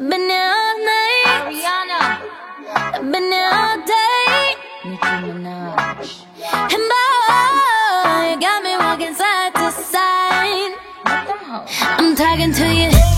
I've been here all night. Ariana. I've been here all day. Nicki Minaj. And boy, you got me walking side to side. I'm talking to you.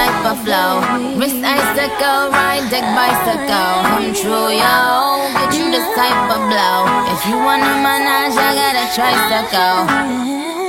type of flow. Wrist icicle, ride deck bicycle. Come true, yo. Get you this type of blow. If you wanna manage, I got a tricycle.